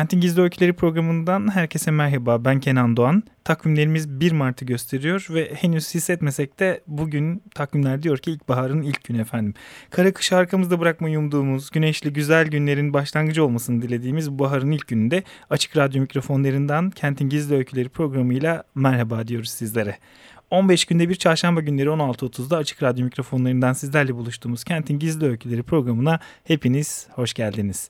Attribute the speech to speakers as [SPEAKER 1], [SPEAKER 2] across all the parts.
[SPEAKER 1] Kentin Gizli Öyküleri programından herkese merhaba. Ben Kenan Doğan. Takvimlerimiz 1 Mart'ı gösteriyor ve henüz hissetmesek de bugün takvimler diyor ki ilkbaharın ilk günü efendim. Kara kış arkamızda bırakmayı umduğumuz, güneşli güzel günlerin başlangıcı olmasını dilediğimiz bu baharın ilk gününde Açık Radyo mikrofonlarından Kentin Gizli Öyküleri programıyla merhaba diyoruz sizlere. 15 günde bir çarşamba günleri 16.30'da Açık Radyo mikrofonlarından sizlerle buluştuğumuz Kentin Gizli Öyküleri programına hepiniz hoş geldiniz.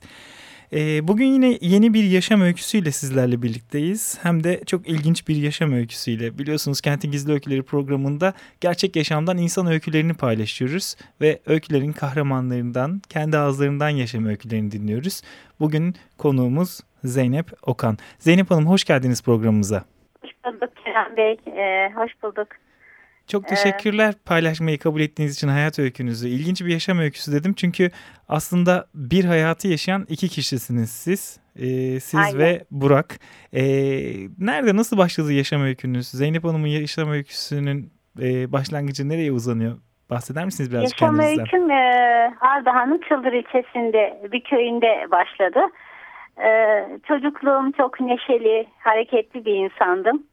[SPEAKER 1] E, bugün yine yeni bir yaşam öyküsüyle sizlerle birlikteyiz. Hem de çok ilginç bir yaşam öyküsüyle. Biliyorsunuz Kentin Gizli Öyküleri programında gerçek yaşamdan insan öykülerini paylaşıyoruz. Ve öykülerin kahramanlarından, kendi ağızlarından yaşam öykülerini dinliyoruz. Bugün konuğumuz Zeynep Okan. Zeynep Hanım hoş geldiniz programımıza.
[SPEAKER 2] Hoş bulduk Kerem Bey. Ee, hoş bulduk.
[SPEAKER 1] Çok teşekkürler paylaşmayı kabul ettiğiniz için hayat öykünüzü. İlginç bir yaşam öyküsü dedim çünkü aslında bir hayatı yaşayan iki kişisiniz siz. Ee, siz
[SPEAKER 2] Aynen.
[SPEAKER 1] ve Burak. Ee, nerede nasıl başladı yaşam öykünüz? Zeynep Hanım'ın yaşam öyküsünün e, başlangıcı nereye uzanıyor? Bahseder misiniz biraz
[SPEAKER 2] Yaşam
[SPEAKER 1] kendinizden?
[SPEAKER 2] öyküm e, Ardahan'ın Çıldır ilçesinde bir köyünde başladı. E, çocukluğum çok neşeli, hareketli bir insandım.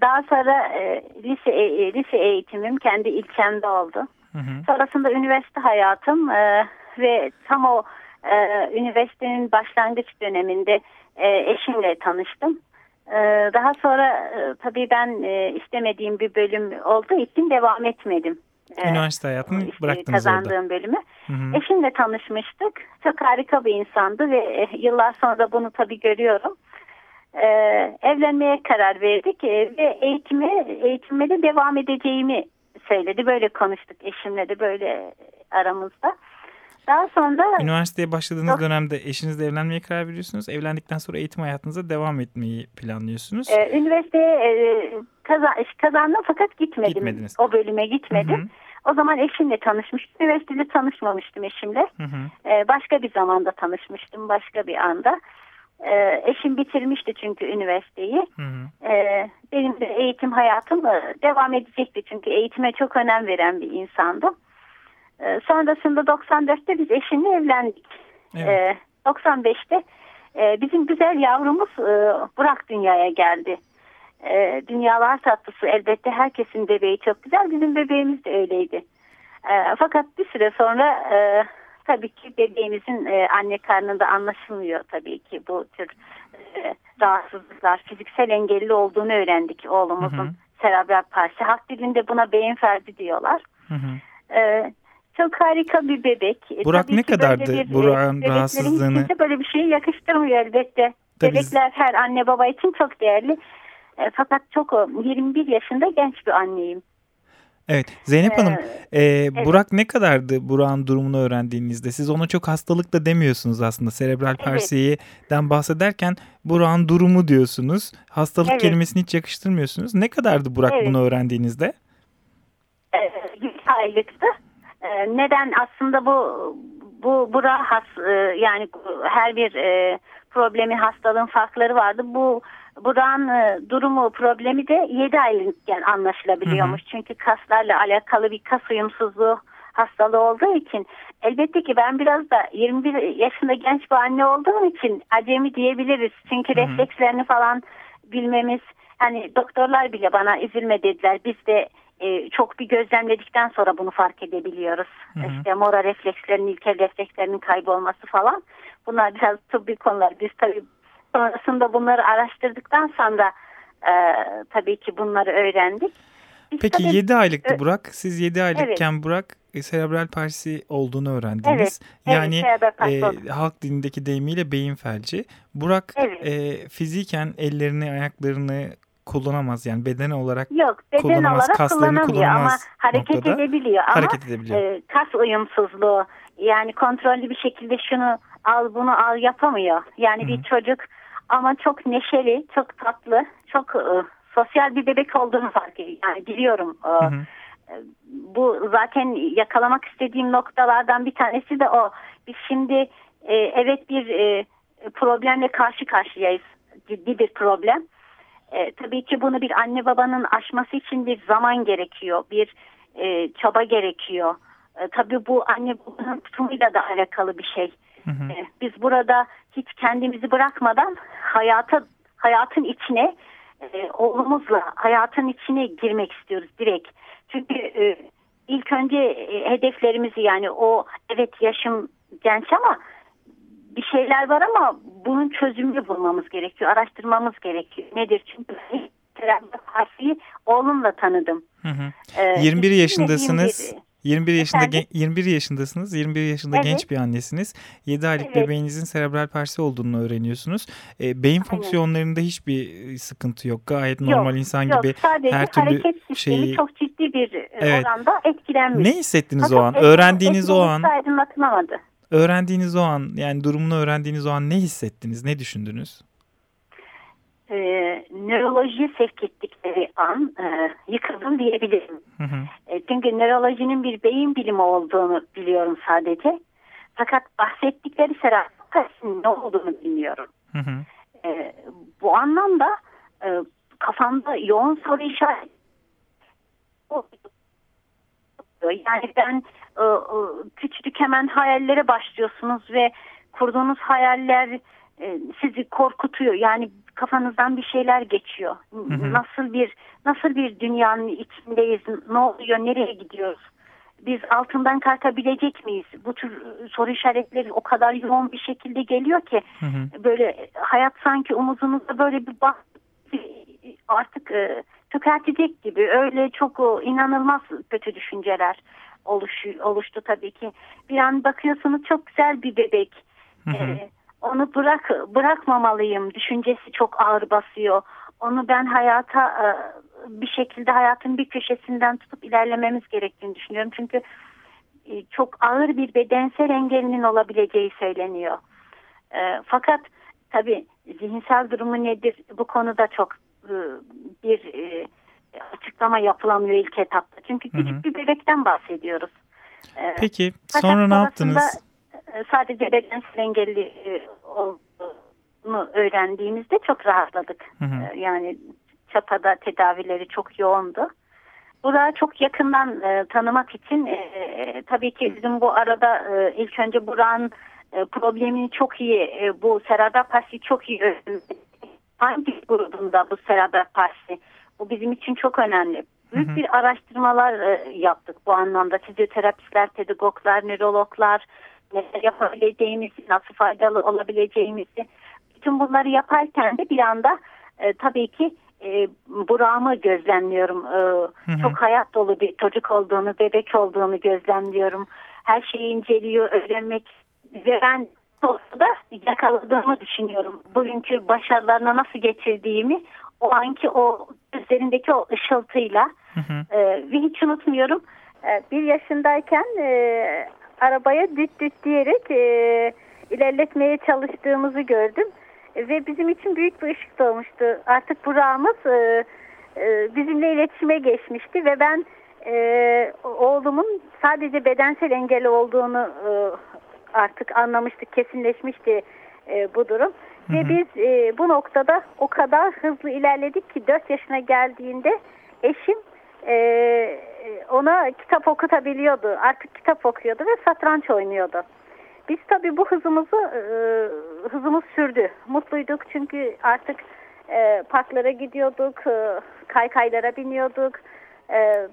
[SPEAKER 2] Daha sonra e, lise, e, lise eğitimim kendi ilçemde oldu.
[SPEAKER 1] Hı hı.
[SPEAKER 2] Sonrasında üniversite hayatım e, ve tam o e, üniversitenin başlangıç döneminde e, eşimle tanıştım. E, daha sonra e, tabii ben e, istemediğim bir bölüm olduğu için devam etmedim. E,
[SPEAKER 1] Üniversite hayatını
[SPEAKER 2] işte
[SPEAKER 1] bıraktınız orada.
[SPEAKER 2] kazandığım bölümü.
[SPEAKER 1] Hı hı.
[SPEAKER 2] Eşimle tanışmıştık. Çok harika bir insandı ve e, yıllar sonra bunu tabii görüyorum. E, evlenmeye karar verdik e, ve eğitime, eğitime de devam edeceğimi söyledi. Böyle konuştuk eşimle de böyle aramızda. Daha sonra
[SPEAKER 1] Üniversiteye başladığınız
[SPEAKER 2] Yok.
[SPEAKER 1] dönemde eşinizle evlenmeye karar veriyorsunuz. Evlendikten sonra eğitim hayatınıza devam etmeyi planlıyorsunuz.
[SPEAKER 2] e, üniversiteye e, kaza- kazandım fakat gitmedim.
[SPEAKER 1] Gitmediniz.
[SPEAKER 2] O bölüme gitmedim.
[SPEAKER 1] Hı hı.
[SPEAKER 2] O zaman eşimle tanışmıştım. Üniversitede tanışmamıştım eşimle.
[SPEAKER 1] Hı hı.
[SPEAKER 2] Ee, başka bir zamanda tanışmıştım, başka bir anda. Ee, eşim bitirmişti çünkü üniversiteyi.
[SPEAKER 1] Hı hı.
[SPEAKER 2] Ee, benim de eğitim hayatım e, devam edecekti çünkü eğitime çok önem veren bir insandım. Ee, sonrasında 94'te biz eşimle evlendik.
[SPEAKER 1] Evet.
[SPEAKER 2] Ee, 95'te e, bizim güzel yavrumuz e, Burak dünyaya geldi. E, dünyalar tatlısı elbette herkesin bebeği çok güzel. Bizim bebeğimiz de öyleydi. E, fakat bir süre sonra e, tabii ki bebeğimizin e, anne karnında anlaşılmıyor tabii ki bu tür e, rahatsızlıklar, fiziksel engelli olduğunu öğrendik oğlumuzun.
[SPEAKER 1] Hı hı.
[SPEAKER 2] Serebral palsi. Halk dilinde buna beyin ferdi diyorlar.
[SPEAKER 1] Hı hı.
[SPEAKER 2] E, çok harika bir bebek. E,
[SPEAKER 1] Burak
[SPEAKER 2] tabii
[SPEAKER 1] ne kadardı
[SPEAKER 2] e,
[SPEAKER 1] Burak'ın rahatsızlığını?
[SPEAKER 2] böyle bir şeyi yakıştırmıyor elbette.
[SPEAKER 1] Tabii
[SPEAKER 2] Bebekler her anne baba için çok değerli. E, fakat çok o, 21 yaşında genç bir anneyim.
[SPEAKER 1] Evet Zeynep
[SPEAKER 2] Ee,
[SPEAKER 1] Hanım e, Burak ne kadardı Burak'ın durumunu öğrendiğinizde? Siz ona çok hastalıkla demiyorsunuz aslında serebral palsiyeden bahsederken Burak'ın durumu diyorsunuz. Hastalık
[SPEAKER 2] Evet.
[SPEAKER 1] kelimesini hiç yakıştırmıyorsunuz. Ne kadardı Burak
[SPEAKER 2] Evet.
[SPEAKER 1] bunu öğrendiğinizde?
[SPEAKER 2] E, 100 aylıktı. E, neden aslında bu bu bura has e, yani her bir e, problemin hastalığın farkları vardı. Bu Burak'ın e, durumu problemi de 7 aylıkken anlaşılabiliyormuş. Çünkü kaslarla alakalı bir kas uyumsuzluğu hastalığı olduğu için elbette ki ben biraz da 21 yaşında genç bir anne olduğum için acemi diyebiliriz. Çünkü
[SPEAKER 1] Hı hı.
[SPEAKER 2] reflekslerini falan bilmemiz hani doktorlar bile bana üzülme dediler. Biz de e, çok bir gözlemledikten sonra bunu fark edebiliyoruz.
[SPEAKER 1] Hı hı.
[SPEAKER 2] İşte mora reflekslerinin, ilkel reflekslerinin kaybolması falan. Bunlar biraz tıbbi konular. Biz tabii sonrasında bunları araştırdıktan sonra e, tabii ki bunları öğrendik. Biz
[SPEAKER 1] Peki
[SPEAKER 2] tabii-
[SPEAKER 1] 7 aylıktı
[SPEAKER 2] Ö-
[SPEAKER 1] Burak. Siz 7 aylıkken Burak e, serebral palsi olduğunu öğrendiniz.
[SPEAKER 2] Evet, evet,
[SPEAKER 1] yani
[SPEAKER 2] palsi
[SPEAKER 1] e, halk dilindeki deyimiyle beyin felci. Burak
[SPEAKER 2] Evet.
[SPEAKER 1] e, fiziken ellerini ayaklarını kullanamaz. Yani bedeni olarak
[SPEAKER 2] Yok beden
[SPEAKER 1] kullanamaz,
[SPEAKER 2] olarak
[SPEAKER 1] kaslarını
[SPEAKER 2] kullanamıyor ama hareket
[SPEAKER 1] noktada
[SPEAKER 2] edebiliyor. Ama
[SPEAKER 1] hareket edebiliyor.
[SPEAKER 2] e, kas uyumsuzluğu yani kontrollü bir şekilde şunu al bunu al yapamıyor. Yani
[SPEAKER 1] Hı.
[SPEAKER 2] bir çocuk ama çok neşeli, çok tatlı, çok e, sosyal bir bebek olduğunu fark ediyor. Yani biliyorum. e,
[SPEAKER 1] Hı hı.
[SPEAKER 2] bu zaten yakalamak istediğim noktalardan bir tanesi de o. Biz şimdi e, evet bir e, problemle karşı karşıyayız. Ciddi bir problem. E, tabii ki bunu bir anne babanın aşması için bir zaman gerekiyor. Bir e, çaba gerekiyor. E, tabii bu anne babanın tutumuyla da alakalı bir şey.
[SPEAKER 1] Hı hı.
[SPEAKER 2] E, biz burada hiç kendimizi bırakmadan hayata hayatın içine e, oğlumuzla hayatın içine girmek istiyoruz direkt. Çünkü e, ilk önce e, hedeflerimizi yani o evet yaşım genç ama bir şeyler var ama bunun çözümünü bulmamız gerekiyor. Araştırmamız gerekiyor. Nedir? Çünkü ben Parti'yi oğlumla tanıdım.
[SPEAKER 1] Hı hı.
[SPEAKER 2] E,
[SPEAKER 1] 21
[SPEAKER 2] hiç
[SPEAKER 1] yaşındasınız.
[SPEAKER 2] bilmediğim bir-
[SPEAKER 1] 21 yaşında gen- 21 yaşındasınız. 21 yaşında
[SPEAKER 2] Evet.
[SPEAKER 1] genç bir annesiniz. 7 aylık
[SPEAKER 2] Evet.
[SPEAKER 1] bebeğinizin serebral palsi olduğunu öğreniyorsunuz. E, beyin fonksiyonlarında hiçbir sıkıntı yok. Gayet
[SPEAKER 2] Yok,
[SPEAKER 1] normal insan
[SPEAKER 2] Yok,
[SPEAKER 1] gibi
[SPEAKER 2] sadece
[SPEAKER 1] her türlü şeyi-
[SPEAKER 2] çok ciddi bir
[SPEAKER 1] Evet.
[SPEAKER 2] oranda etkilenmiş.
[SPEAKER 1] ne hissettiniz o
[SPEAKER 2] Fakat
[SPEAKER 1] an?
[SPEAKER 2] etki-
[SPEAKER 1] Öğrendiğiniz o an,
[SPEAKER 2] aydınlatılamadı.
[SPEAKER 1] öğrendiğiniz o an yani durumunu öğrendiğiniz o an ne hissettiniz? Ne düşündünüz?
[SPEAKER 2] E, nörolojiye sevk ettikleri an e, yıkıldım diyebilirim.
[SPEAKER 1] Hı hı.
[SPEAKER 2] E, çünkü nörolojinin bir beyin bilimi olduğunu biliyorum sadece. Fakat bahsettikleri serapasinin ne olduğunu bilmiyorum.
[SPEAKER 1] Hı hı.
[SPEAKER 2] E, bu anlamda e, kafamda yoğun soru işareti yani ben e, e, küçücük hemen hayallere başlıyorsunuz ve kurduğunuz hayaller e, sizi korkutuyor. Yani kafanızdan bir şeyler geçiyor.
[SPEAKER 1] hı.
[SPEAKER 2] Nasıl bir nasıl bir dünyanın içindeyiz? Ne oluyor? Nereye gidiyoruz? Biz altından kalkabilecek miyiz? Bu tür e, soru işaretleri o kadar yoğun bir şekilde geliyor ki
[SPEAKER 1] Hı hı.
[SPEAKER 2] böyle hayat sanki omuzunuzda böyle bir bak artık e, çökertecek gibi öyle çok o, inanılmaz kötü düşünceler oluşu, oluştu tabii ki. Bir an bakıyorsunuz çok güzel bir bebek.
[SPEAKER 1] Hı hı.
[SPEAKER 2] E, onu bırak bırakmamalıyım düşüncesi çok ağır basıyor. Onu ben hayata e, bir şekilde hayatın bir köşesinden tutup ilerlememiz gerektiğini düşünüyorum. Çünkü e, çok ağır bir bedensel engelinin olabileceği söyleniyor. E, fakat tabii zihinsel durumu nedir bu konuda çok bir açıklama yapılamıyor ilk etapta. Çünkü
[SPEAKER 1] Hı hı.
[SPEAKER 2] küçük bir bebekten bahsediyoruz.
[SPEAKER 1] Peki
[SPEAKER 2] fakat
[SPEAKER 1] sonra ne yaptınız?
[SPEAKER 2] E, Sadece bedensel engelli e, olduğunu öğrendiğimizde çok rahatladık.
[SPEAKER 1] Hı hı.
[SPEAKER 2] E, Yani Çapa'da tedavileri çok yoğundu. Burak'ı çok yakından e, tanımak için e, tabii ki bizim bu arada e, ilk önce Burak'ın e, problemini çok iyi, e, bu serebral palsi çok iyi öğrendik. Hangi grubunda bu serebral palsi? Bu bizim için çok önemli. Büyük
[SPEAKER 1] Hı hı.
[SPEAKER 2] bir araştırmalar e, yaptık bu anlamda. Fizyoterapistler, pedagoglar, nörologlar, neler yapabileceğimizi, nasıl faydalı olabileceğimizi. Bütün bunları yaparken de bir anda e, tabii ki e, Burak'ımı gözlemliyorum. E,
[SPEAKER 1] hı.
[SPEAKER 2] Çok hayat dolu bir çocuk olduğunu, bebek olduğunu gözlemliyorum. Her şeyi inceliyor, öğrenmek ve ben da yakaladığımı düşünüyorum. Bugünkü başarılarına nasıl getirdiğimi o anki o gözlerindeki o ışıltıyla
[SPEAKER 1] Hı hı.
[SPEAKER 2] e, ve hiç unutmuyorum. E, bir yaşındayken e, arabaya düt düt diyerek e, ilerletmeye çalıştığımızı gördüm. E, ve bizim için büyük bir ışık doğmuştu. Artık Burak'ımız e, e, bizimle iletişime geçmişti ve ben e, oğlumun sadece bedensel engeli olduğunu e, artık anlamıştık, kesinleşmişti e, bu durum.
[SPEAKER 1] Hı
[SPEAKER 2] Ve
[SPEAKER 1] hı.
[SPEAKER 2] biz e, bu noktada o kadar hızlı ilerledik ki 4 yaşına geldiğinde eşim e, ona kitap okutabiliyordu. Artık kitap okuyordu ve satranç oynuyordu. Biz tabii bu hızımızı e, hızımız sürdü. Mutluyduk çünkü artık e, parklara gidiyorduk, e, kaykaylara biniyorduk, e,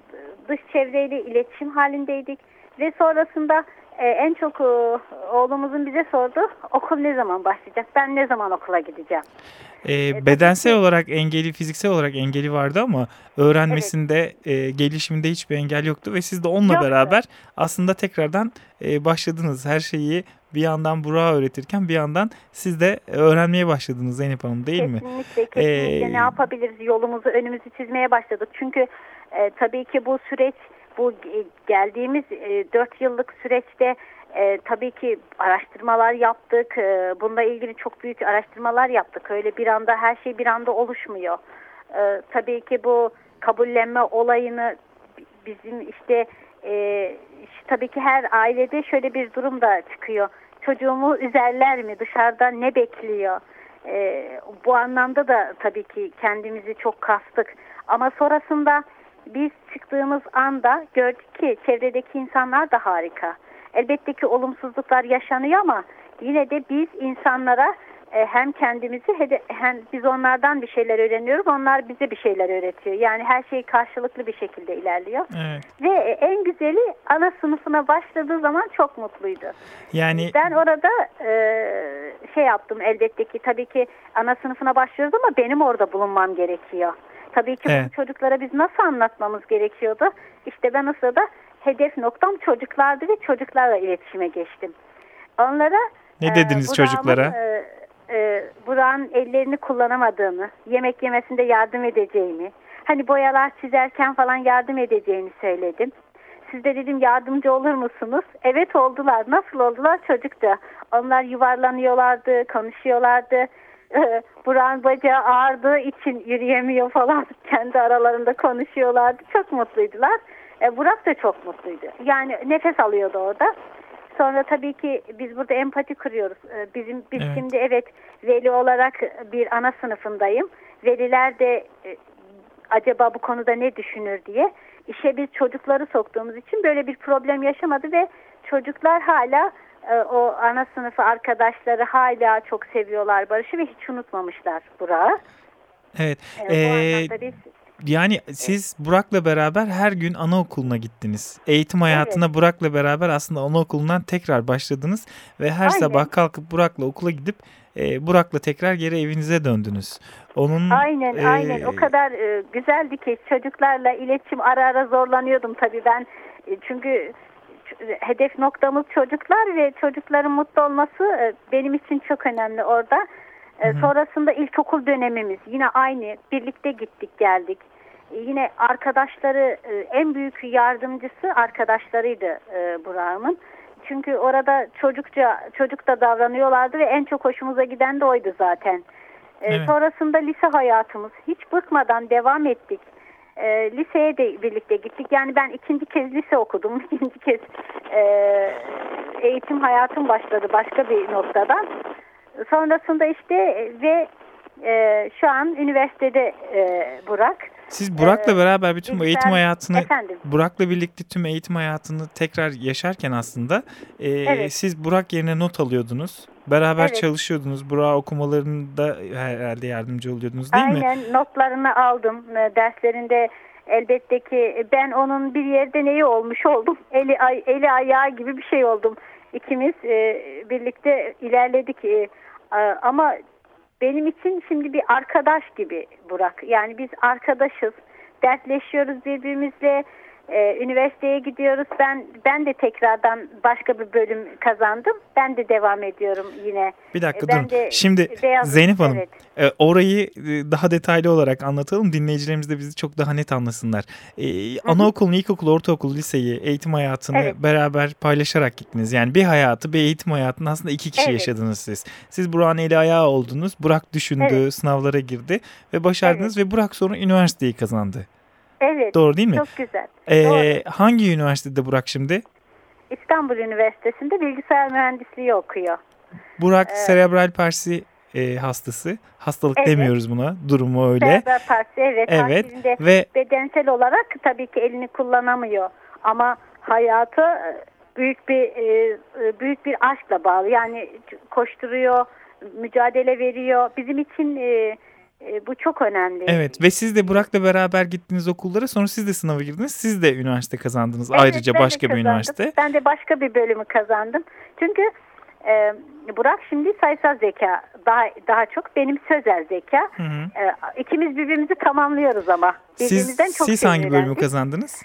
[SPEAKER 2] dış çevreyle iletişim halindeydik ve sonrasında e, en çok e, oğlumuzun bize sordu okul ne zaman başlayacak, ben ne zaman okula gideceğim.
[SPEAKER 1] Ee, bedensel
[SPEAKER 2] ki-
[SPEAKER 1] olarak engeli, fiziksel olarak engeli vardı ama öğrenmesinde, e, gelişiminde hiçbir engel yoktu ve siz de onunla
[SPEAKER 2] Yoktu.
[SPEAKER 1] beraber aslında tekrardan e, başladınız. Her şeyi bir yandan Burak'a öğretirken bir yandan siz de öğrenmeye başladınız Zeynep Hanım değil mi?
[SPEAKER 2] Kesinlikle, kesinlikle
[SPEAKER 1] Ee,
[SPEAKER 2] ne yapabiliriz yolumuzu önümüzü çizmeye başladık. Çünkü e, tabii ki bu süreç bu geldiğimiz e, 4 yıllık süreçte e, tabii ki araştırmalar yaptık. E, bununla ilgili çok büyük araştırmalar yaptık. Öyle bir anda her şey bir anda oluşmuyor. E, tabii ki bu kabullenme olayını bizim işte e, tabii ki her ailede şöyle bir durum da çıkıyor. Çocuğumu üzerler mi? Dışarıda ne bekliyor? E, bu anlamda da tabii ki kendimizi çok kastık. Ama sonrasında biz çıktığımız anda gördük ki çevredeki insanlar da harika. Elbette ki olumsuzluklar yaşanıyor ama yine de biz insanlara e, hem kendimizi hem biz onlardan bir şeyler öğreniyoruz. Onlar bize bir şeyler öğretiyor. Yani her şey karşılıklı bir şekilde ilerliyor.
[SPEAKER 1] Evet.
[SPEAKER 2] Ve en güzeli ana sınıfına başladığı zaman çok mutluydu.
[SPEAKER 1] Yani
[SPEAKER 2] ben orada e, şey yaptım elbette ki tabii ki ana sınıfına başlıyoruz ama benim orada bulunmam gerekiyor. Tabii ki evet. çocuklara biz nasıl anlatmamız gerekiyordu? İşte ben o sırada hedef noktam çocuklardı ve çocuklarla iletişime geçtim. Onlara
[SPEAKER 1] ne dediniz e, çocuklara?
[SPEAKER 2] E, e, Burak'ın ellerini kullanamadığını, yemek yemesinde yardım edeceğimi, hani boyalar çizerken falan yardım edeceğini söyledim. Siz de dedim yardımcı olur musunuz? Evet oldular. Nasıl oldular? Çocukça. Onlar yuvarlanıyorlardı, konuşuyorlardı. Burak'ın bacağı ağrıdığı için yürüyemiyor falan. Kendi aralarında konuşuyorlardı. Çok mutluydular. E, Burak da çok mutluydu. Yani nefes alıyordu orada. Sonra tabii ki biz burada empati kuruyoruz. E, bizim biz evet. şimdi evet veli olarak bir ana sınıfındayım. Veliler de e, acaba bu konuda ne düşünür diye işe biz çocukları soktuğumuz için böyle bir problem yaşamadı ve çocuklar hala e, o ana sınıfı arkadaşları hala çok seviyorlar Barış'ı ve hiç unutmamışlar Burak'ı.
[SPEAKER 1] Evet. E, ee, bu biz yani siz Burak'la beraber her gün anaokuluna gittiniz. Eğitim hayatına evet. Burak'la beraber aslında anaokulundan tekrar başladınız ve her Aynen. sabah kalkıp Burak'la okula gidip e, Burak'la tekrar geri evinize döndünüz.
[SPEAKER 2] Onun Aynen e, aynen o kadar e, güzeldi ki çocuklarla iletişim ara ara zorlanıyordum tabii ben e, çünkü hedef noktamız çocuklar ve çocukların mutlu olması e, benim için çok önemli orada. E, sonrasında ilkokul dönemimiz yine aynı birlikte gittik geldik. E, yine arkadaşları en büyük yardımcısı arkadaşlarıydı Burak'ımın. Çünkü orada çocukça çocuk da davranıyorlardı ve en çok hoşumuza giden de oydu zaten. Evet. Sonrasında lise hayatımız hiç bıkmadan devam ettik. E, liseye de birlikte gittik. Yani ben ikinci kez lise okudum. İkinci kez e, eğitim hayatım başladı başka bir noktadan. Sonrasında işte ve e, şu an üniversitede e, Burak.
[SPEAKER 1] Siz Burak'la beraber bütün bu eğitim hayatını, efendim. Burak'la birlikte tüm eğitim hayatını tekrar yaşarken aslında e, evet. siz Burak yerine not alıyordunuz. Beraber evet. çalışıyordunuz. Burak okumalarında herhalde yardımcı oluyordunuz değil
[SPEAKER 2] Aynen,
[SPEAKER 1] mi?
[SPEAKER 2] Aynen notlarını aldım. E, derslerinde elbette ki ben onun bir yerde neyi olmuş oldum. Eli, eli ayağı gibi bir şey oldum. İkimiz e, birlikte ilerledik. E, ama benim için şimdi bir arkadaş gibi Burak. Yani biz arkadaşız, dertleşiyoruz birbirimizle. Ee, üniversiteye gidiyoruz. Ben ben de tekrardan başka bir bölüm kazandım. Ben de devam ediyorum yine.
[SPEAKER 1] Bir dakika ben durun. Şimdi beyaz, Zeynep Hanım evet. e, orayı e, daha detaylı olarak anlatalım. Dinleyicilerimiz de bizi çok daha net anlasınlar. E, anaokulunu, ilkokulu, ortaokul, liseyi, eğitim hayatını evet. beraber paylaşarak gittiniz. Yani bir hayatı, bir eğitim hayatını aslında iki kişi evet. yaşadınız siz. Siz Burak'ın eli ayağı oldunuz. Burak düşündü, evet. sınavlara girdi ve başardınız evet. ve Burak sonra üniversiteyi kazandı.
[SPEAKER 2] Evet.
[SPEAKER 1] Doğru değil mi?
[SPEAKER 2] Çok güzel.
[SPEAKER 1] Ee, Doğru. Hangi üniversitede Burak şimdi?
[SPEAKER 2] İstanbul Üniversitesi'nde bilgisayar mühendisliği okuyor.
[SPEAKER 1] Burak ee, serebral palsi e, hastası. Hastalık evet. demiyoruz buna. Durumu öyle.
[SPEAKER 2] Serebral palsi evet. Evet. Ve bedensel olarak tabii ki elini kullanamıyor. Ama hayatı e, büyük bir e, e, büyük bir aşkla bağlı. Yani koşturuyor, mücadele veriyor. Bizim için e, bu çok önemli.
[SPEAKER 1] Evet ve siz de Burak'la beraber gittiniz okullara sonra siz de sınava girdiniz. Siz de üniversite kazandınız evet, ayrıca başka bir üniversite.
[SPEAKER 2] Ben de başka bir bölümü kazandım. Çünkü e, Burak şimdi sayısal zeka daha daha çok benim sözel zeka. Hı hı. E, ikimiz birbirimizi tamamlıyoruz ama.
[SPEAKER 1] Birbirimizden siz, çok siz hangi bölümü kazandınız?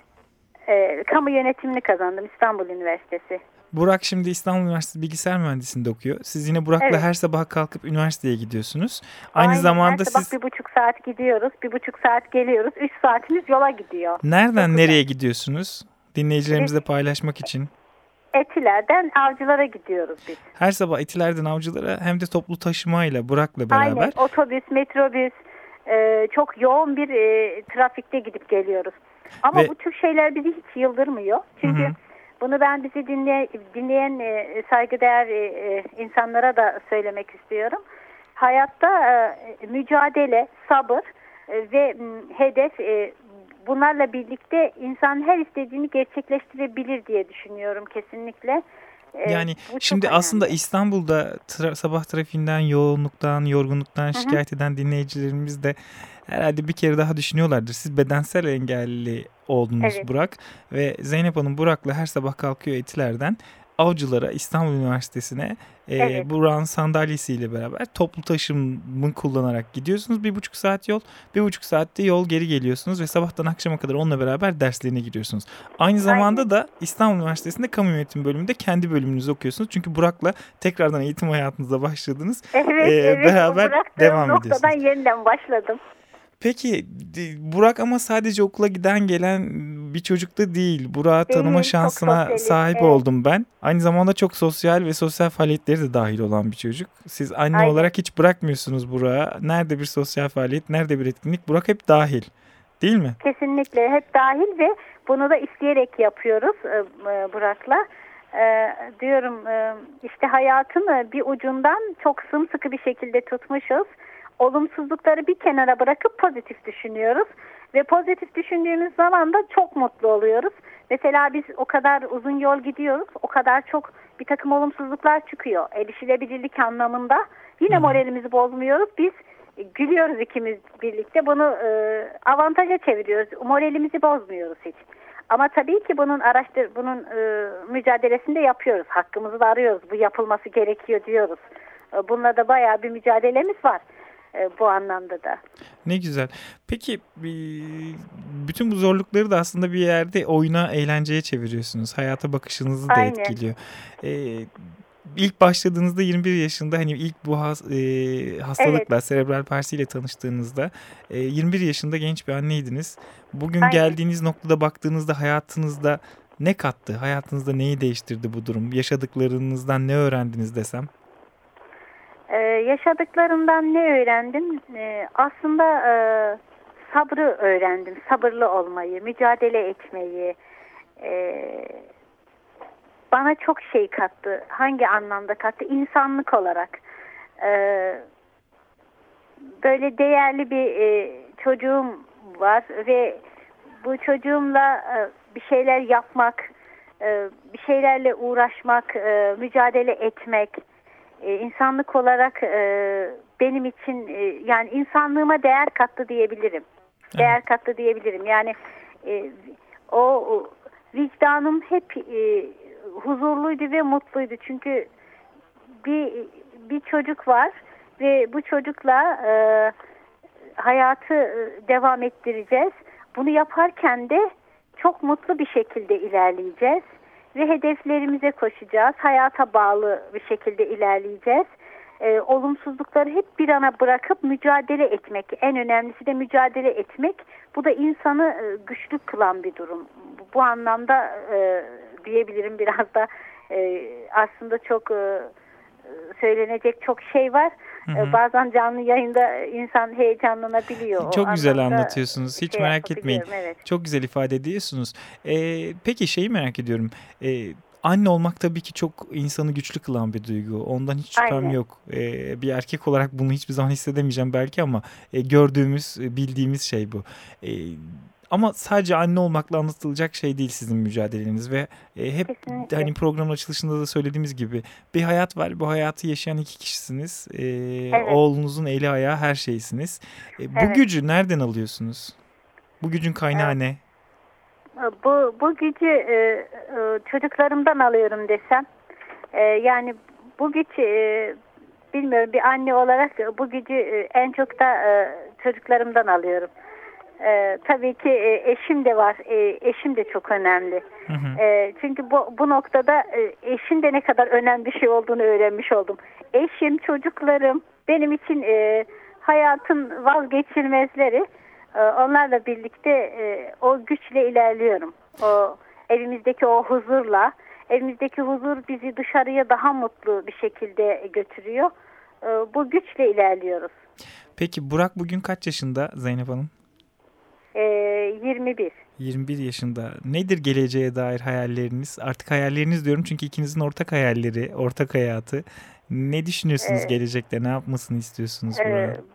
[SPEAKER 2] E, kamu yönetimini kazandım İstanbul Üniversitesi.
[SPEAKER 1] Burak şimdi İstanbul Üniversitesi Bilgisayar Mühendisliğinde okuyor. Siz yine Burak'la evet. her sabah kalkıp üniversiteye gidiyorsunuz. Aynı Aynen, zamanda her
[SPEAKER 2] sabah bir buçuk saat gidiyoruz, bir buçuk saat geliyoruz. Üç saatimiz yola gidiyor.
[SPEAKER 1] Nereden Çok nereye güzel. gidiyorsunuz? dinleyicilerimizle paylaşmak için.
[SPEAKER 2] Etilerden avcılara gidiyoruz biz.
[SPEAKER 1] Her sabah Etiler'den avcılara hem de toplu taşımayla Burak'la beraber.
[SPEAKER 2] Aynen otobüs, metrobüs e, çok yoğun bir e, trafikte gidip geliyoruz. Ama
[SPEAKER 1] Ve-
[SPEAKER 2] bu tür şeyler bizi hiç yıldırmıyor. Çünkü
[SPEAKER 1] Hı hı.
[SPEAKER 2] Bunu ben bizi dinle, dinleyen e, saygıdeğer e, e, insanlara da söylemek istiyorum. Hayatta e, mücadele, sabır e, ve m, hedef e, bunlarla birlikte insan her istediğini gerçekleştirebilir diye düşünüyorum kesinlikle. E,
[SPEAKER 1] Yani
[SPEAKER 2] çok
[SPEAKER 1] şimdi aslında. İstanbul'da tra- sabah trafiğinden, yoğunluktan, yorgunluktan şikayet eden dinleyicilerimiz de herhalde bir kere daha düşünüyorlardır. Siz bedensel engelli oldunuz
[SPEAKER 2] Evet.
[SPEAKER 1] Burak ve Zeynep Hanım Burak'la her sabah kalkıyor Etiler'den Avcılara İstanbul Üniversitesi'ne e,
[SPEAKER 2] Evet.
[SPEAKER 1] Burak'ın sandalyesiyle beraber toplu taşımı kullanarak gidiyorsunuz. Bir buçuk saat yol, bir buçuk saatte yol geri geliyorsunuz ve sabahtan akşama kadar onunla beraber derslerine giriyorsunuz. Aynı zamanda
[SPEAKER 2] Aynen.
[SPEAKER 1] da İstanbul Üniversitesi'nde kamu yönetimi bölümünde kendi bölümünüzü okuyorsunuz. Çünkü Burak'la tekrardan eğitim hayatınıza başladınız.
[SPEAKER 2] Evet,
[SPEAKER 1] Ee,
[SPEAKER 2] evet.
[SPEAKER 1] beraber devam
[SPEAKER 2] noktadan
[SPEAKER 1] ediyorsunuz.
[SPEAKER 2] yeniden başladım.
[SPEAKER 1] Peki Burak ama sadece okula giden gelen bir çocuk da değil. Burak'ı tanıma
[SPEAKER 2] çok
[SPEAKER 1] şansına
[SPEAKER 2] sosyalist,
[SPEAKER 1] sahip
[SPEAKER 2] evet.
[SPEAKER 1] oldum ben. Aynı zamanda çok sosyal ve sosyal faaliyetleri de dahil olan bir çocuk. Siz anne
[SPEAKER 2] Aynen.
[SPEAKER 1] olarak hiç bırakmıyorsunuz Burak'ı. Nerede bir sosyal faaliyet, nerede bir etkinlik Burak hep dahil. Değil mi?
[SPEAKER 2] Kesinlikle hep dahil ve bunu da isteyerek yapıyoruz e, e, Burak'la. E, diyorum işte hayatın bir ucundan çok sımsıkı bir şekilde tutmuşuz. Olumsuzlukları bir kenara bırakıp pozitif düşünüyoruz. Ve pozitif düşündüğümüz zaman da çok mutlu oluyoruz. Mesela biz o kadar uzun yol gidiyoruz. O kadar çok bir takım olumsuzluklar çıkıyor. Erişilebilirlik anlamında. Yine moralimizi bozmuyoruz. Biz e, gülüyoruz ikimiz birlikte. Bunu e, avantaja çeviriyoruz. Moralimizi bozmuyoruz hiç. Ama tabii ki bunun araştır bunun e, mücadelesini de yapıyoruz. Hakkımızı da arıyoruz. Bu yapılması gerekiyor diyoruz. E, bununla da bayağı bir mücadelemiz var bu anlamda da.
[SPEAKER 1] Ne güzel. Peki bütün bu zorlukları da aslında bir yerde oyuna, eğlenceye çeviriyorsunuz. Hayata bakışınızı da
[SPEAKER 2] Aynen.
[SPEAKER 1] etkiliyor. Ee, ilk başladığınızda 21 yaşında hani ilk bu has- e, hastalıkla, serebral palsi ile tanıştığınızda e, 21 yaşında genç bir anneydiniz. Bugün
[SPEAKER 2] Aynen.
[SPEAKER 1] geldiğiniz noktada baktığınızda hayatınızda ne kattı? Hayatınızda neyi değiştirdi bu durum? Yaşadıklarınızdan ne öğrendiniz desem?
[SPEAKER 2] Ee, yaşadıklarımdan ne öğrendim? Ee, aslında e, sabrı öğrendim. Sabırlı olmayı, mücadele etmeyi. Ee, bana çok şey kattı. Hangi anlamda kattı? İnsanlık olarak. Ee, böyle değerli bir e, çocuğum var ve bu çocuğumla e, bir şeyler yapmak, e, bir şeylerle uğraşmak, e, mücadele etmek, e, insanlık olarak e, benim için e, yani insanlığıma değer kattı diyebilirim. Değer kattı diyebilirim. Yani e, o o vicdanım hep e, huzurluydu ve mutluydu. Çünkü bir bir çocuk var ve bu çocukla e, hayatı devam ettireceğiz. Bunu yaparken de çok mutlu bir şekilde ilerleyeceğiz ve hedeflerimize koşacağız. Hayata bağlı bir şekilde ilerleyeceğiz. Ee, olumsuzlukları hep bir ana bırakıp mücadele etmek. En önemlisi de mücadele etmek. Bu da insanı e, güçlü kılan bir durum. Bu, anlamda e, diyebilirim biraz da e, aslında çok e, söylenecek çok şey var.
[SPEAKER 1] Hı
[SPEAKER 2] E,
[SPEAKER 1] hı.
[SPEAKER 2] Bazen canlı yayında insan heyecanlanabiliyor. O
[SPEAKER 1] Çok güzel
[SPEAKER 2] anlamda
[SPEAKER 1] anlatıyorsunuz. Hiç
[SPEAKER 2] şey
[SPEAKER 1] merak etmeyin.
[SPEAKER 2] Evet.
[SPEAKER 1] Çok güzel ifade ediyorsunuz. Ee, peki şeyi merak ediyorum. Ee, anne olmak tabii ki çok insanı güçlü kılan bir duygu. Ondan hiç şüphem
[SPEAKER 2] Aynen.
[SPEAKER 1] yok. Ee, bir erkek olarak bunu hiçbir zaman hissedemeyeceğim belki ama e, gördüğümüz, e, bildiğimiz şey bu. Ee, ama sadece anne olmakla anlatılacak şey değil sizin mücadeleniz ve e, hep
[SPEAKER 2] Kesinlikle.
[SPEAKER 1] hani programın açılışında da söylediğimiz gibi bir hayat var. Bu hayatı yaşayan iki kişisiniz. Ee,
[SPEAKER 2] Evet.
[SPEAKER 1] Oğlunuzun eli ayağı her şeysiniz. E, bu
[SPEAKER 2] Evet.
[SPEAKER 1] gücü nereden alıyorsunuz? Bu gücün kaynağı ne?
[SPEAKER 2] Bu, bu gücü e, e, çocuklarımdan alıyorum desem. E, yani bu güç e, bilmiyorum bir anne olarak bu gücü e, en çok da e, çocuklarımdan alıyorum. E, tabii ki e, eşim de var. E, eşim de çok önemli.
[SPEAKER 1] Hı hı.
[SPEAKER 2] E, çünkü bu, bu noktada e, eşin de ne kadar önemli bir şey olduğunu öğrenmiş oldum. Eşim, çocuklarım benim için e, hayatın vazgeçilmezleri. E, onlarla birlikte e, o güçle ilerliyorum. O evimizdeki o huzurla evimizdeki huzur bizi dışarıya daha mutlu bir şekilde götürüyor. E, bu güçle ilerliyoruz.
[SPEAKER 1] Peki Burak bugün kaç yaşında Zeynep Hanım?
[SPEAKER 2] E, 21.
[SPEAKER 1] 21 yaşında. Nedir geleceğe dair hayalleriniz? Artık hayalleriniz diyorum çünkü ikinizin ortak hayalleri, ortak hayatı. Ne düşünüyorsunuz
[SPEAKER 2] Evet.
[SPEAKER 1] gelecekte? Ne yapmasını istiyorsunuz
[SPEAKER 2] Ee,
[SPEAKER 1] Burak'ın?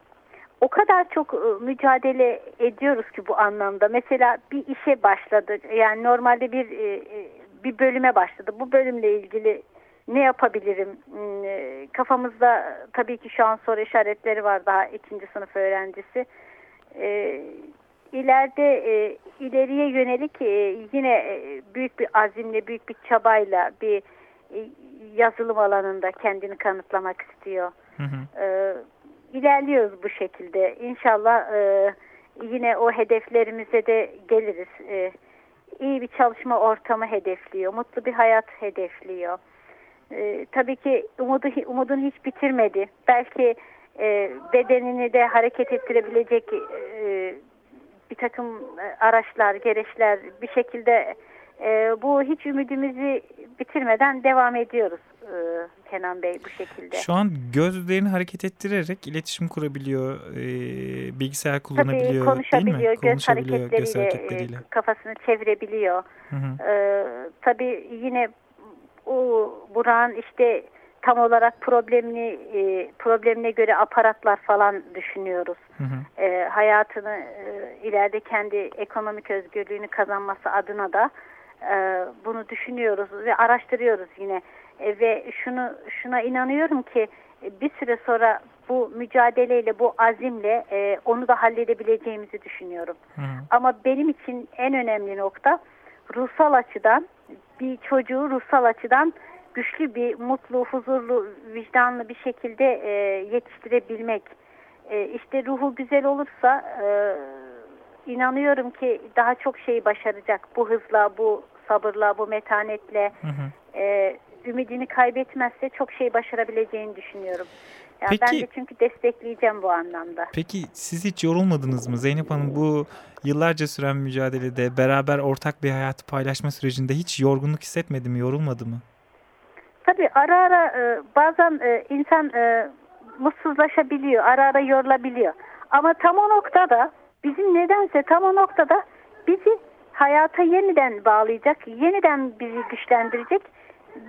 [SPEAKER 2] o kadar çok e, mücadele ediyoruz ki bu anlamda. Mesela bir işe başladık. Yani normalde bir e, e, bir bölüme başladı. Bu bölümle ilgili ne yapabilirim? Hmm, e, Kafamızda tabii ki şu an soru işaretleri var daha ikinci sınıf öğrencisi. E, ileride e, ileriye yönelik e, yine e, büyük bir azimle, büyük bir çabayla bir e, yazılım alanında kendini kanıtlamak istiyor.
[SPEAKER 1] Hı hı.
[SPEAKER 2] Ee, ilerliyoruz bu şekilde. İnşallah e, yine o hedeflerimize de geliriz. E, iyi bir çalışma ortamı hedefliyor. Mutlu bir hayat hedefliyor. E, tabii ki umudu, umudunu hiç bitirmedi. Belki e, bedenini de hareket ettirebilecek e, bir takım e, araçlar, gereçler bir şekilde e, bu hiç ümidimizi bitirmeden devam ediyoruz e, Kenan Bey bu şekilde.
[SPEAKER 1] Şu an gözlerini hareket ettirerek iletişim kurabiliyor, e, bilgisayar kullanabiliyor
[SPEAKER 2] Tabii
[SPEAKER 1] değil
[SPEAKER 2] konuşabiliyor,
[SPEAKER 1] mi?
[SPEAKER 2] göz
[SPEAKER 1] Konuşabiliyor göz
[SPEAKER 2] hareketleriyle,
[SPEAKER 1] hareketleriyle.
[SPEAKER 2] e, kafasını çevirebiliyor.
[SPEAKER 1] Hı hı.
[SPEAKER 2] Ee, tabii yine o Burak'ın işte tam olarak problemini e, problemine göre aparatlar falan düşünüyoruz.
[SPEAKER 1] Hı hı.
[SPEAKER 2] E, hayatını e, ileride kendi ekonomik özgürlüğünü kazanması adına da e, bunu düşünüyoruz ve araştırıyoruz yine. E, ve şunu şuna inanıyorum ki e, bir süre sonra bu mücadeleyle, bu azimle e, onu da halledebileceğimizi düşünüyorum.
[SPEAKER 1] Hı hı.
[SPEAKER 2] Ama benim için en önemli nokta ruhsal açıdan bir çocuğu ruhsal açıdan güçlü bir mutlu, huzurlu, vicdanlı bir şekilde e, yetiştirebilmek. E, işte ruhu güzel olursa e, inanıyorum ki daha çok şey başaracak. Bu hızla, bu sabırla, bu metanetle
[SPEAKER 1] Hı hı.
[SPEAKER 2] e, ümidini kaybetmezse çok şey başarabileceğini düşünüyorum. Yani ben
[SPEAKER 1] Peki-
[SPEAKER 2] de çünkü destekleyeceğim bu anlamda.
[SPEAKER 1] Peki siz hiç yorulmadınız mı Zeynep Hanım bu yıllarca süren mücadelede beraber ortak bir hayatı paylaşma sürecinde hiç yorgunluk hissetmedi mi, yorulmadı mı?
[SPEAKER 2] Tabii ara ara e, bazen e, insan e, mutsuzlaşabiliyor, ara ara yorulabiliyor. Ama tam o noktada bizim nedense tam o noktada bizi hayata yeniden bağlayacak, yeniden bizi güçlendirecek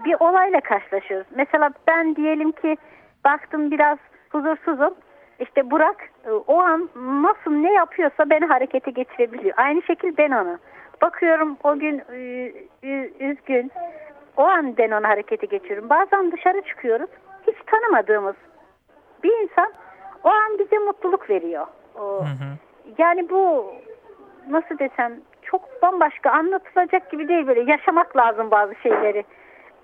[SPEAKER 2] bir olayla karşılaşıyoruz. Mesela ben diyelim ki baktım biraz huzursuzum. İşte Burak e, o an nasıl ne yapıyorsa beni harekete geçirebiliyor. Aynı şekilde ben onu. Bakıyorum o gün üzgün. O an ben onu harekete geçiriyorum. Bazen dışarı çıkıyoruz. Hiç tanımadığımız bir insan o an bize mutluluk veriyor. O,
[SPEAKER 1] Hı hı.
[SPEAKER 2] yani bu nasıl desem çok bambaşka anlatılacak gibi değil böyle yaşamak lazım bazı şeyleri.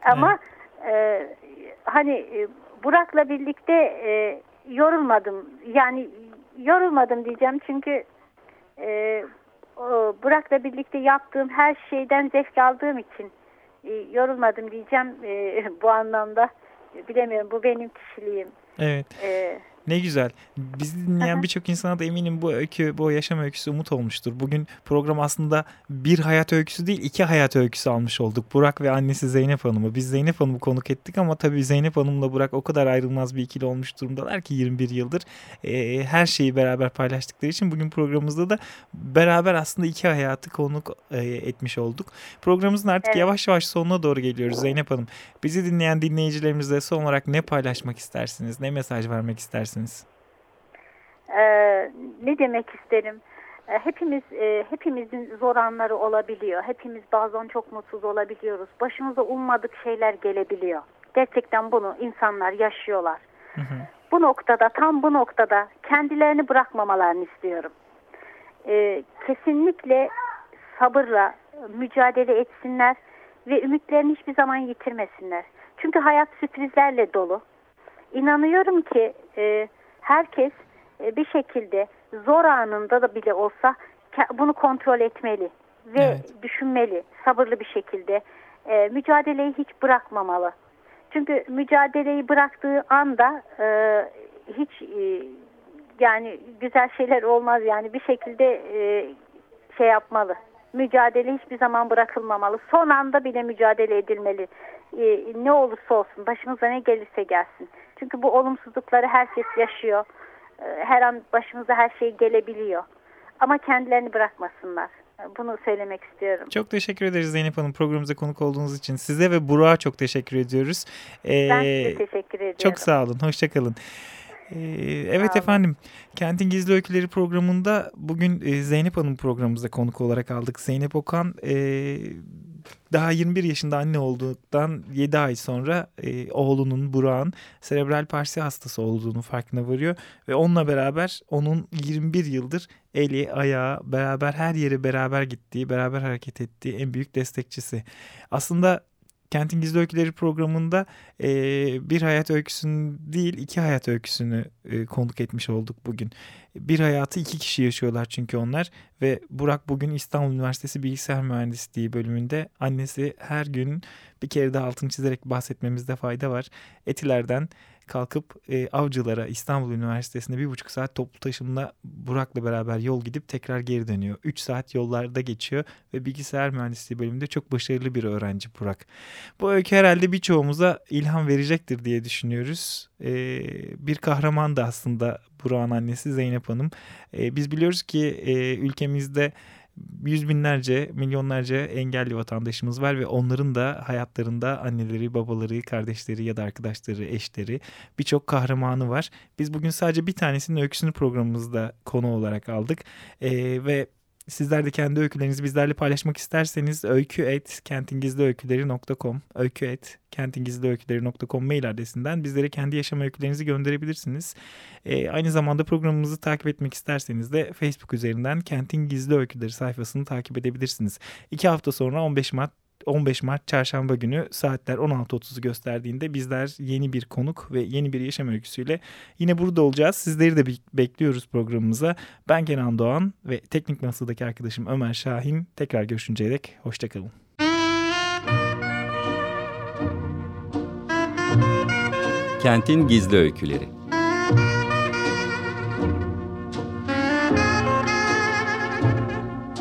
[SPEAKER 2] Ama e, hani e, Burak'la birlikte e, yorulmadım. Yani yorulmadım diyeceğim çünkü e, Burak'la birlikte yaptığım her şeyden zevk aldığım için e, yorulmadım diyeceğim e, bu anlamda. Bilemiyorum bu benim kişiliğim.
[SPEAKER 1] Evet.
[SPEAKER 2] E,
[SPEAKER 1] Ne güzel. Bizi dinleyen birçok insana da eminim bu öykü, bu yaşam öyküsü umut olmuştur. Bugün program aslında bir hayat öyküsü değil, iki hayat öyküsü almış olduk. Burak ve annesi Zeynep Hanım'ı. Biz Zeynep Hanım'ı konuk ettik ama tabii Zeynep Hanım'la Burak o kadar ayrılmaz bir ikili olmuş durumdalar ki 21 yıldır. Ee, her şeyi beraber paylaştıkları için bugün programımızda da beraber aslında iki hayatı konuk e, etmiş olduk. Programımızın artık
[SPEAKER 2] Evet.
[SPEAKER 1] yavaş yavaş sonuna doğru geliyoruz Zeynep Hanım. Bizi dinleyen dinleyicilerimizle son olarak ne paylaşmak istersiniz? Ne mesaj vermek istersiniz?
[SPEAKER 2] E, ne demek isterim? E, hepimiz e, hepimizin zor anları olabiliyor. Hepimiz bazen çok mutsuz olabiliyoruz. Başımıza ummadık şeyler gelebiliyor. Gerçekten bunu insanlar yaşıyorlar.
[SPEAKER 1] Hı hı.
[SPEAKER 2] Bu noktada tam bu noktada kendilerini bırakmamalarını istiyorum. E, kesinlikle sabırla mücadele etsinler ve ümitlerini hiçbir zaman yitirmesinler. Çünkü hayat sürprizlerle dolu. İnanıyorum ki e, herkes e, bir şekilde zor anında da bile olsa bunu kontrol etmeli ve
[SPEAKER 1] Evet.
[SPEAKER 2] düşünmeli sabırlı bir şekilde. E, mücadeleyi hiç bırakmamalı. Çünkü mücadeleyi bıraktığı anda e, hiç e, yani güzel şeyler olmaz yani bir şekilde e, şey yapmalı. mücadele hiçbir zaman bırakılmamalı. Son anda bile mücadele edilmeli. E, ne olursa olsun, başımıza ne gelirse gelsin. Çünkü bu olumsuzlukları herkes yaşıyor. E, her an başımıza her şey gelebiliyor. Ama kendilerini bırakmasınlar. Bunu söylemek istiyorum.
[SPEAKER 1] Çok teşekkür ederiz Zeynep Hanım programımıza konuk olduğunuz için. Size ve Burak'a çok teşekkür ediyoruz.
[SPEAKER 2] Ee, ben size teşekkür ediyorum.
[SPEAKER 1] Çok sağ olun. Hoşçakalın. Ee, evet efendim, Kentin Gizli Öyküleri programında bugün e, Zeynep Hanım programımızda konuk olarak aldık. Zeynep Okan e, daha 21 yaşında anne olduktan 7 ay sonra e, oğlunun Burak'ın serebral palsi hastası olduğunu farkına varıyor. Ve onunla beraber onun 21 yıldır eli, ayağı, beraber her yere beraber gittiği, beraber hareket ettiği en büyük destekçisi. Aslında Kentin Gizli Öyküleri programında e, bir hayat öyküsünü değil iki hayat öyküsünü e, konuk etmiş olduk bugün. Bir hayatı iki kişi yaşıyorlar çünkü onlar ve Burak bugün İstanbul Üniversitesi Bilgisayar Mühendisliği bölümünde annesi her gün bir kere daha altını çizerek bahsetmemizde fayda var. Etilerden kalkıp e, Avcılar'a İstanbul Üniversitesi'nde bir buçuk saat toplu taşımla Burak'la beraber yol gidip tekrar geri dönüyor. Üç saat yollarda geçiyor ve bilgisayar mühendisliği bölümünde çok başarılı bir öğrenci Burak. Bu öykü herhalde birçoğumuza ilham verecektir diye düşünüyoruz. E, bir kahraman da aslında Burak'ın annesi Zeynep Hanım. E, biz biliyoruz ki e, ülkemizde yüz binlerce, milyonlarca engelli vatandaşımız var ve onların da hayatlarında anneleri, babaları, kardeşleri ya da arkadaşları, eşleri birçok kahramanı var. Biz bugün sadece bir tanesinin öyküsünü programımızda konu olarak aldık ee, ve Sizler de kendi öykülerinizi bizlerle paylaşmak isterseniz öykü et kentingizliöyküleri.com öykü et kentingizliöyküleri.com mail adresinden bizlere kendi yaşam öykülerinizi gönderebilirsiniz. Ee, aynı zamanda programımızı takip etmek isterseniz de Facebook üzerinden Kentin Gizli Öyküleri sayfasını takip edebilirsiniz. İki hafta sonra 15 Mart 15 Mart çarşamba günü saatler 16.30'u gösterdiğinde bizler yeni bir konuk ve yeni bir yaşam öyküsüyle yine burada olacağız. Sizleri de bekliyoruz programımıza. Ben Kenan Doğan ve teknik masadaki arkadaşım Ömer Şahin. Tekrar görüşünceye dek hoşçakalın.
[SPEAKER 3] Kentin Gizli Öyküleri